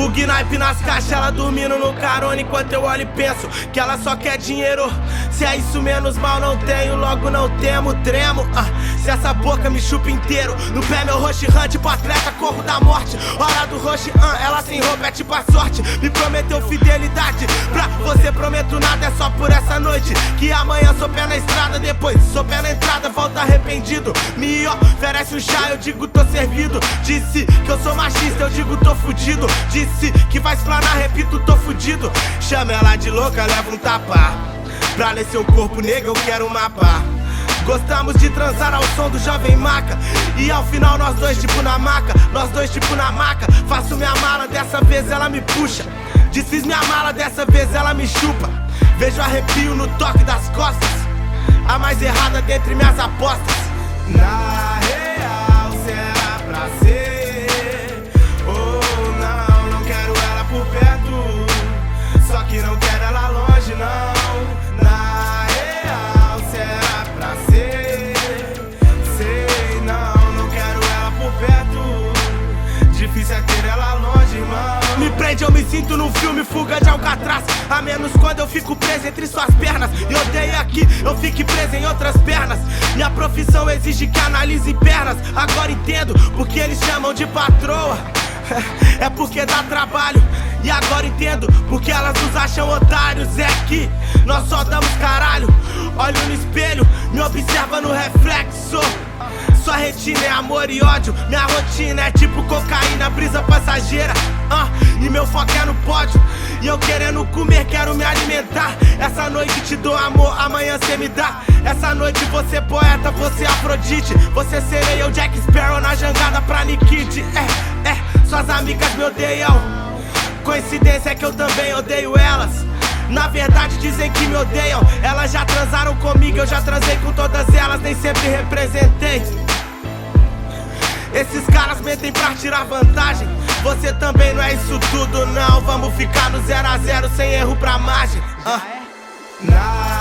Bug naipe nas caixas, ela dormindo no carona enquanto eu olho e penso que ela só quer dinheiro. Se é isso, menos mal não tenho, logo não temo, tremo. Ah, se essa boca me chupa inteiro, no pé meu roxo hunt pro atleta, corro da morte. Hora do roxo, ah, ela sem roupa é tipo a sorte. Me prometeu fidelidade, pra você prometo nada, é só por essa noite. Que amanhã sou pé na estrada, depois sou pé na entrada, volta arrependido. Me oferece um chá, eu digo tô servido. Disse que eu sou machista, eu digo tô fudido. Disse que vai explanar, repito, tô fudido. Chama ela de louca, leva um tapa. Pra ler seu corpo negro, eu quero um mapa. Gostamos de transar ao som do jovem maca. E ao final nós dois tipo na maca, nós dois tipo na maca. Faço minha mala, dessa vez ela me puxa. Desfiz minha mala, dessa vez ela me chupa. Vejo arrepio no toque das costas. A mais errada dentre minhas apostas. Na real, Prende, eu me sinto num filme Fuga de Alcatraz A menos quando eu fico preso entre suas pernas E odeio aqui, eu fique preso em outras pernas Minha profissão exige que analise pernas Agora entendo porque eles chamam de patroa É porque dá trabalho e agora entendo porque elas nos acham otários. É que nós só damos caralho. Olho no espelho, me observa no reflexo. Sua retina é amor e ódio. Minha rotina é tipo cocaína, brisa passageira. Meu foco é no pódio. E eu querendo comer, quero me alimentar. Essa noite te dou amor, amanhã cê me dá. Essa noite você poeta, você é Afrodite. Você sereia o Jack Sparrow na jangada pra Nikit. É, é, suas amigas me odeiam. Coincidência é que eu também odeio elas. Na verdade dizem que me odeiam. Elas já transaram comigo, eu já transei com todas elas, nem sempre representei. Esses caras mentem pra tirar vantagem. Você também não é isso tudo, não. Vamos ficar no 0 a 0 sem erro pra margem. Ah. Na